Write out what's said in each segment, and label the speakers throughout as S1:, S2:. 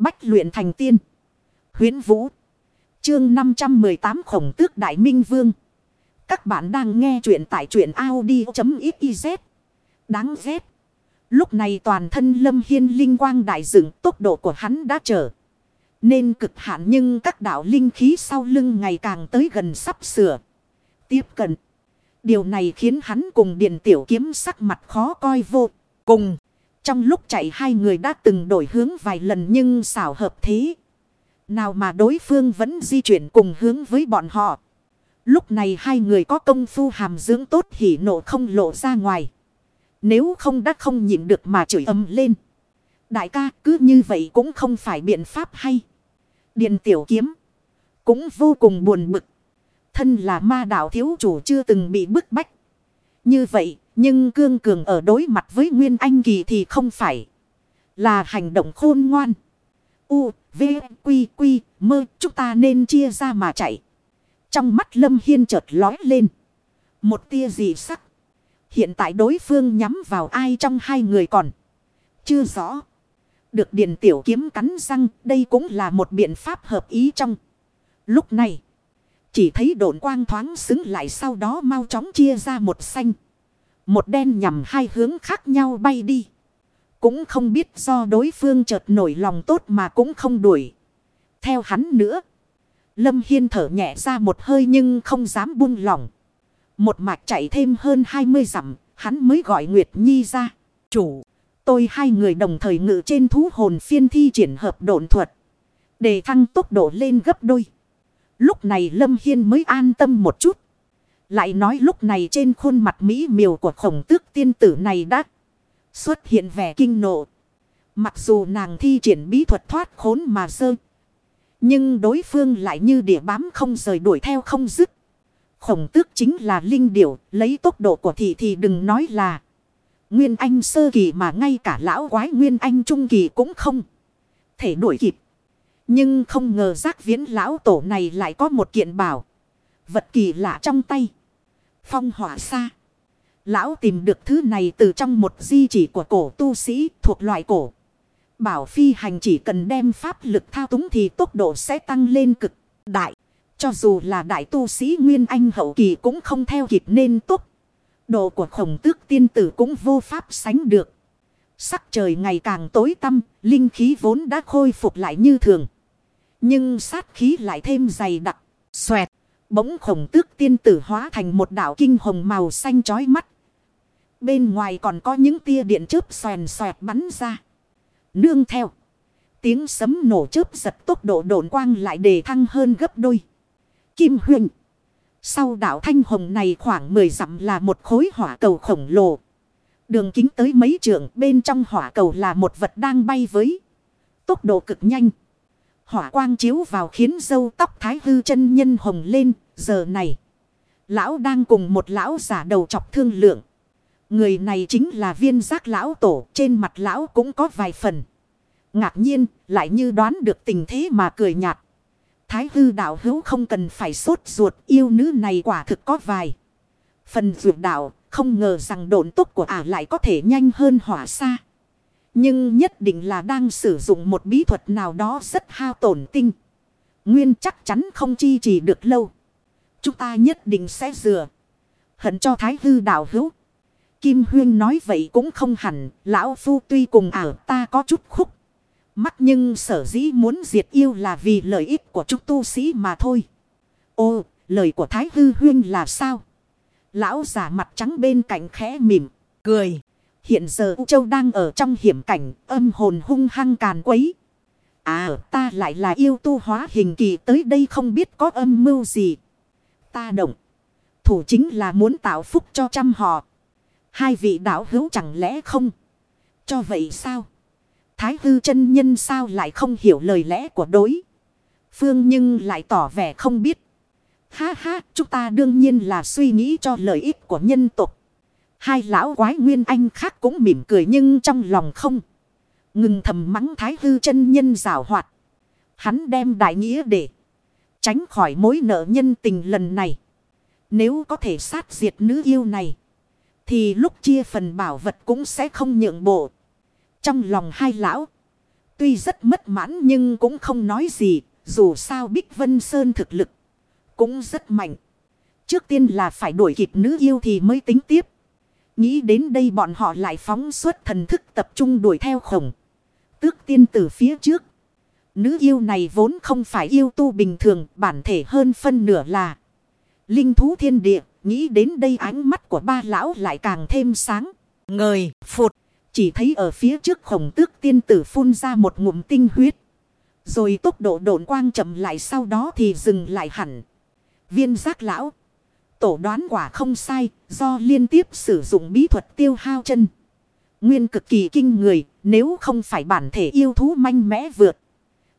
S1: Bách luyện thành tiên. Huyến Vũ. Chương 518 khổng tước Đại Minh Vương. Các bạn đang nghe truyện tại truyện Audi.xyz. Đáng ghét. Lúc này toàn thân Lâm Hiên linh quang đại dựng, tốc độ của hắn đã trở. Nên cực hạn nhưng các đạo linh khí sau lưng ngày càng tới gần sắp sửa. Tiếp cận. Điều này khiến hắn cùng điện Tiểu Kiếm sắc mặt khó coi vô cùng. Trong lúc chạy hai người đã từng đổi hướng vài lần nhưng xảo hợp thế. Nào mà đối phương vẫn di chuyển cùng hướng với bọn họ. Lúc này hai người có công phu hàm dưỡng tốt hỉ nộ không lộ ra ngoài. Nếu không đã không nhịn được mà chửi ầm lên. Đại ca cứ như vậy cũng không phải biện pháp hay. Điện tiểu kiếm. Cũng vô cùng buồn bực. Thân là ma đạo thiếu chủ chưa từng bị bức bách. Như vậy, nhưng cương cường ở đối mặt với Nguyên Anh Kỳ thì không phải là hành động khôn ngoan. U, V, Quy, Quy, mơ, chúng ta nên chia ra mà chạy. Trong mắt Lâm Hiên chợt lói lên. Một tia dị sắc. Hiện tại đối phương nhắm vào ai trong hai người còn. Chưa rõ. Được Điền Tiểu Kiếm cắn răng, đây cũng là một biện pháp hợp ý trong. Lúc này, chỉ thấy độn quang thoáng xứng lại sau đó mau chóng chia ra một xanh. Một đen nhằm hai hướng khác nhau bay đi. Cũng không biết do đối phương chợt nổi lòng tốt mà cũng không đuổi. Theo hắn nữa. Lâm Hiên thở nhẹ ra một hơi nhưng không dám buông lỏng. Một mạch chạy thêm hơn 20 dặm, hắn mới gọi Nguyệt Nhi ra. Chủ, tôi hai người đồng thời ngự trên thú hồn phiên thi triển hợp độn thuật. Để thăng tốc độ lên gấp đôi. Lúc này Lâm Hiên mới an tâm một chút. Lại nói lúc này trên khuôn mặt mỹ miều của khổng tước tiên tử này đã xuất hiện vẻ kinh nộ. Mặc dù nàng thi triển bí thuật thoát khốn mà sơ. Nhưng đối phương lại như địa bám không rời đuổi theo không dứt. Khổng tước chính là linh điểu, lấy tốc độ của thị thì đừng nói là. Nguyên Anh sơ kỳ mà ngay cả lão quái Nguyên Anh trung kỳ cũng không thể đuổi kịp. Nhưng không ngờ giác viễn lão tổ này lại có một kiện bảo. Vật kỳ lạ trong tay. Phong hỏa xa. Lão tìm được thứ này từ trong một di chỉ của cổ tu sĩ thuộc loại cổ. Bảo phi hành chỉ cần đem pháp lực thao túng thì tốc độ sẽ tăng lên cực đại. Cho dù là đại tu sĩ Nguyên Anh hậu kỳ cũng không theo kịp nên tốc. Độ của khổng tước tiên tử cũng vô pháp sánh được. Sắc trời ngày càng tối tăm, linh khí vốn đã khôi phục lại như thường. Nhưng sát khí lại thêm dày đặc, xoẹt. Bỗng khổng tước tiên tử hóa thành một đảo kinh hồng màu xanh chói mắt. Bên ngoài còn có những tia điện chớp xoèn xoẹt bắn ra. Nương theo. Tiếng sấm nổ chớp giật tốc độ độn quang lại đề thăng hơn gấp đôi. Kim huyền. Sau đảo thanh hồng này khoảng 10 dặm là một khối hỏa cầu khổng lồ. Đường kính tới mấy trượng bên trong hỏa cầu là một vật đang bay với tốc độ cực nhanh. Hỏa quang chiếu vào khiến dâu tóc thái hư chân nhân hồng lên, giờ này. Lão đang cùng một lão giả đầu chọc thương lượng. Người này chính là viên giác lão tổ, trên mặt lão cũng có vài phần. Ngạc nhiên, lại như đoán được tình thế mà cười nhạt. Thái hư đạo hữu không cần phải sốt ruột yêu nữ này quả thực có vài. Phần ruột đạo, không ngờ rằng độn tốc của ả lại có thể nhanh hơn hỏa xa. Nhưng nhất định là đang sử dụng một bí thuật nào đó rất hao tổn tinh. Nguyên chắc chắn không chi trì được lâu. Chúng ta nhất định sẽ dừa. Hận cho thái hư đạo hữu. Kim Huyên nói vậy cũng không hẳn. Lão Phu tuy cùng ảo ta có chút khúc. Mắt nhưng sở dĩ muốn diệt yêu là vì lợi ích của chúng tu sĩ mà thôi. Ô, lời của Thái Hư Huyên là sao? Lão giả mặt trắng bên cạnh khẽ mỉm, cười. Hiện giờ U Châu đang ở trong hiểm cảnh, âm hồn hung hăng càn quấy. À, ta lại là yêu tu hóa hình kỳ tới đây không biết có âm mưu gì. Ta động. Thủ chính là muốn tạo phúc cho trăm họ. Hai vị đạo hữu chẳng lẽ không? Cho vậy sao? Thái hư chân nhân sao lại không hiểu lời lẽ của đối? Phương nhưng lại tỏ vẻ không biết. Ha ha, chúng ta đương nhiên là suy nghĩ cho lợi ích của nhân tộc. Hai lão quái nguyên anh khác cũng mỉm cười nhưng trong lòng không. Ngừng thầm mắng thái hư chân nhân rào hoạt. Hắn đem đại nghĩa để tránh khỏi mối nợ nhân tình lần này. Nếu có thể sát diệt nữ yêu này. Thì lúc chia phần bảo vật cũng sẽ không nhượng bộ. Trong lòng hai lão. Tuy rất mất mãn nhưng cũng không nói gì. Dù sao Bích Vân Sơn thực lực cũng rất mạnh. Trước tiên là phải đuổi kịp nữ yêu thì mới tính tiếp. Nghĩ đến đây bọn họ lại phóng suốt thần thức tập trung đuổi theo khổng. Tước tiên tử phía trước. Nữ yêu này vốn không phải yêu tu bình thường, bản thể hơn phân nửa là linh thú thiên địa. Nghĩ đến đây ánh mắt của ba lão lại càng thêm sáng. Ngời, phụt, chỉ thấy ở phía trước khổng tước tiên tử phun ra một ngụm tinh huyết. Rồi tốc độ độn quang chậm lại sau đó thì dừng lại hẳn. Viên giác lão. Tổ đoán quả không sai, do liên tiếp sử dụng bí thuật tiêu hao chân. Nguyên cực kỳ kinh người, nếu không phải bản thể yêu thú manh mẽ vượt.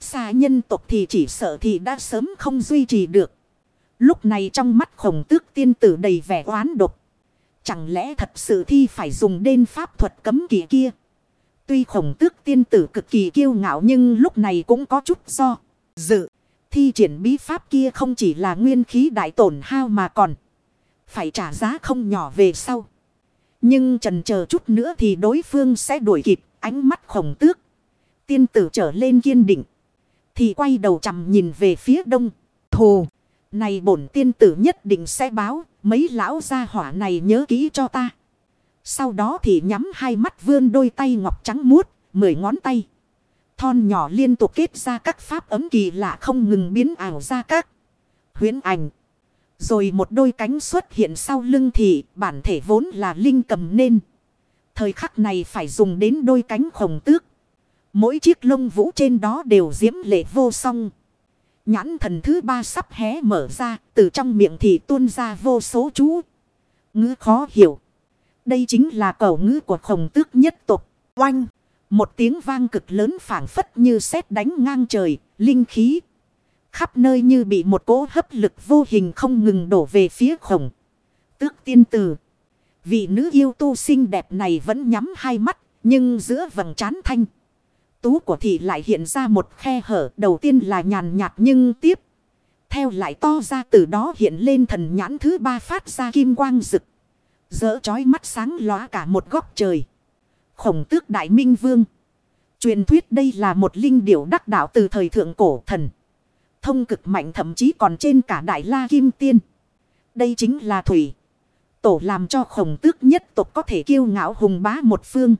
S1: Xa nhân tộc thì chỉ sợ thì đã sớm không duy trì được. Lúc này trong mắt khổng tước tiên tử đầy vẻ oán độc. Chẳng lẽ thật sự thi phải dùng đên pháp thuật cấm kỵ kia. Tuy khổng tước tiên tử cực kỳ kiêu ngạo nhưng lúc này cũng có chút do dự. Thi triển bí pháp kia không chỉ là nguyên khí đại tổn hao mà còn phải trả giá không nhỏ về sau. Nhưng trần chờ chút nữa thì đối phương sẽ đuổi kịp, ánh mắt khổng tước. Tiên tử trở lên kiên định. Thì quay đầu chằm nhìn về phía đông. Thù. Này bổn tiên tử nhất định sẽ báo. Mấy lão gia hỏa này nhớ kỹ cho ta. Sau đó thì nhắm hai mắt vươn đôi tay ngọc trắng muốt. Mười ngón tay. Thon nhỏ liên tục kết ra các pháp ấm kỳ lạ không ngừng biến ảo ra các huyến ảnh. Rồi một đôi cánh xuất hiện sau lưng thì bản thể vốn là linh cầm nên. Thời khắc này phải dùng đến đôi cánh khổng tước. Mỗi chiếc lông vũ trên đó đều diễm lệ vô song. Nhãn thần thứ ba sắp hé mở ra, từ trong miệng thì tuôn ra vô số chú. Ngữ khó hiểu. Đây chính là cầu ngữ của khổng tước nhất tục. Oanh! Một tiếng vang cực lớn phảng phất như sét đánh ngang trời, linh khí. Khắp nơi như bị một cỗ hấp lực vô hình không ngừng đổ về phía khổng. Tước tiên tử. Vị nữ yêu tu xinh đẹp này vẫn nhắm hai mắt, nhưng giữa vầng trán thanh. Tú của thị lại hiện ra một khe hở đầu tiên là nhàn nhạt nhưng tiếp. Theo lại to ra từ đó hiện lên thần nhãn thứ ba phát ra kim quang rực. Dỡ chói mắt sáng lóa cả một góc trời. Khổng tước đại minh vương. Truyền thuyết đây là một linh điểu đắc đạo từ thời thượng cổ thần. Thông cực mạnh thậm chí còn trên cả đại la kim tiên. Đây chính là thủy. Tổ làm cho khổng tước nhất tộc có thể kiêu ngạo hùng bá một phương.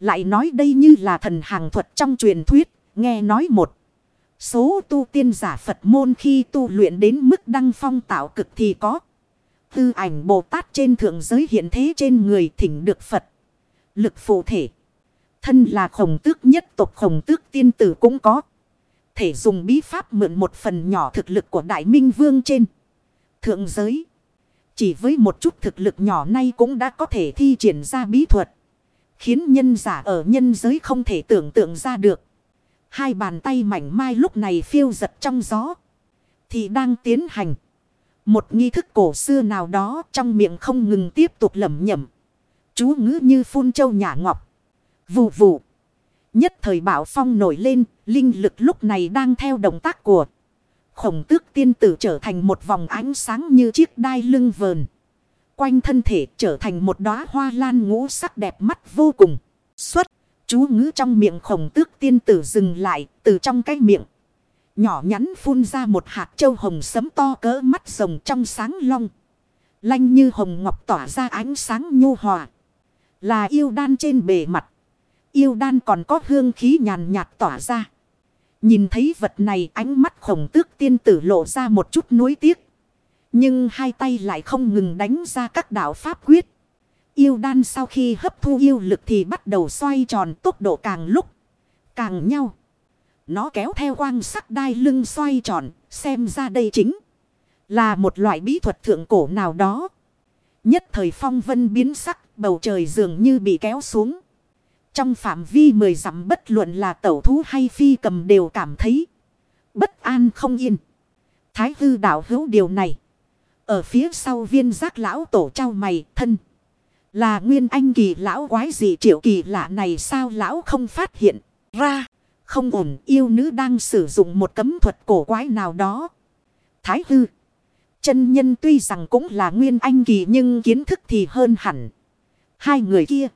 S1: Lại nói đây như là thần hàng thuật trong truyền thuyết. Nghe nói một. Số tu tiên giả Phật môn khi tu luyện đến mức đăng phong tạo cực thì có. Tư ảnh Bồ Tát trên thượng giới hiện thế trên người thỉnh được Phật. Lực phụ thể. Thân là khổng tước nhất tộc, khổng tước tiên tử cũng có. Thể dùng bí pháp mượn một phần nhỏ thực lực của Đại Minh Vương trên. Thượng giới. Chỉ với một chút thực lực nhỏ nay cũng đã có thể thi triển ra bí thuật. Khiến nhân giả ở nhân giới không thể tưởng tượng ra được. Hai bàn tay mảnh mai lúc này phiêu giật trong gió. Thì đang tiến hành. Một nghi thức cổ xưa nào đó trong miệng không ngừng tiếp tục lẩm nhẩm. Chú ngữ như phun châu nhả ngọc. Vù vù. Nhất thời bảo phong nổi lên, linh lực lúc này đang theo động tác của. Khổng tước tiên tử trở thành một vòng ánh sáng như chiếc đai lưng vờn. Quanh thân thể trở thành một đóa hoa lan ngũ sắc đẹp mắt vô cùng. Xuất, chú ngữ trong miệng khổng tước tiên tử dừng lại, từ trong cái miệng. Nhỏ nhắn phun ra một hạt châu hồng sấm to cỡ mắt rồng trong sáng long. Lanh như hồng ngọc tỏa ra ánh sáng nhu hòa. Là yêu đan trên bề mặt. Yêu đan còn có hương khí nhàn nhạt tỏa ra. Nhìn thấy vật này ánh mắt khổng tước tiên tử lộ ra một chút nuối tiếc. Nhưng hai tay lại không ngừng đánh ra các đạo pháp quyết. Yêu đan sau khi hấp thu yêu lực thì bắt đầu xoay tròn tốc độ càng lúc càng nhau. Nó kéo theo quang sắc đai lưng xoay tròn, xem ra đây chính là một loại bí thuật thượng cổ nào đó. Nhất thời phong vân biến sắc, bầu trời dường như bị kéo xuống. Trong phạm vi mười dặm bất luận là tẩu thú hay phi cầm đều cảm thấy bất an không yên. Thái hư đạo hữu điều này. Ở phía sau viên giác lão tổ trao mày thân. Là nguyên anh kỳ lão quái gì triệu kỳ lạ này sao lão không phát hiện ra. Không ổn, yêu nữ đang sử dụng một cấm thuật cổ quái nào đó. Thái hư. Chân nhân tuy rằng cũng là nguyên anh kỳ nhưng kiến thức thì hơn hẳn. Hai người kia.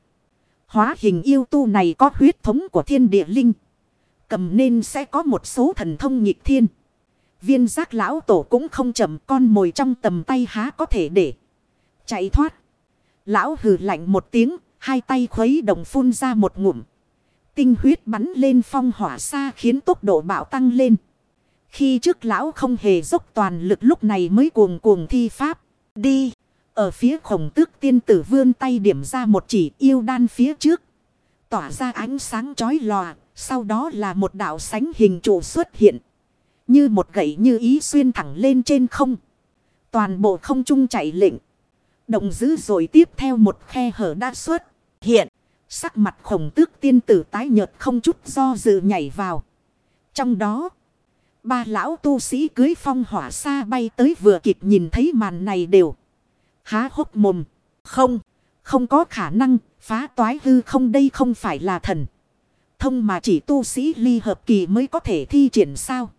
S1: Hóa hình yêu tu này có huyết thống của thiên địa linh. Cầm nên sẽ có một số thần thông nhịp thiên. Viên giác lão tổ cũng không chậm con mồi trong tầm tay há có thể để chạy thoát. Lão hừ lạnh một tiếng, hai tay khuấy đồng phun ra một ngụm. Tinh huyết bắn lên phong hỏa xa khiến tốc độ bạo tăng lên. Khi trước lão không hề dốc toàn lực lúc này mới cuồng cuồng thi pháp. Đi! Ở phía khổng tước tiên tử vươn tay điểm ra một chỉ yêu đan phía trước. Tỏa ra ánh sáng chói lòa. Sau đó là một đạo sánh hình trụ xuất hiện. Như một gậy như ý xuyên thẳng lên trên không. Toàn bộ không trung chạy lệnh. Động dữ rồi tiếp theo một khe hở đã xuất. Hiện. Sắc mặt khổng tước tiên tử tái nhợt không chút do dự nhảy vào. Trong đó. Ba lão tu sĩ cưới phong hỏa xa bay tới vừa kịp nhìn thấy màn này đều. Há hốc mồm. Không. Không có khả năng. Phá toái hư không đây không phải là thần. Thông mà chỉ tu sĩ ly hợp kỳ mới có thể thi triển sao.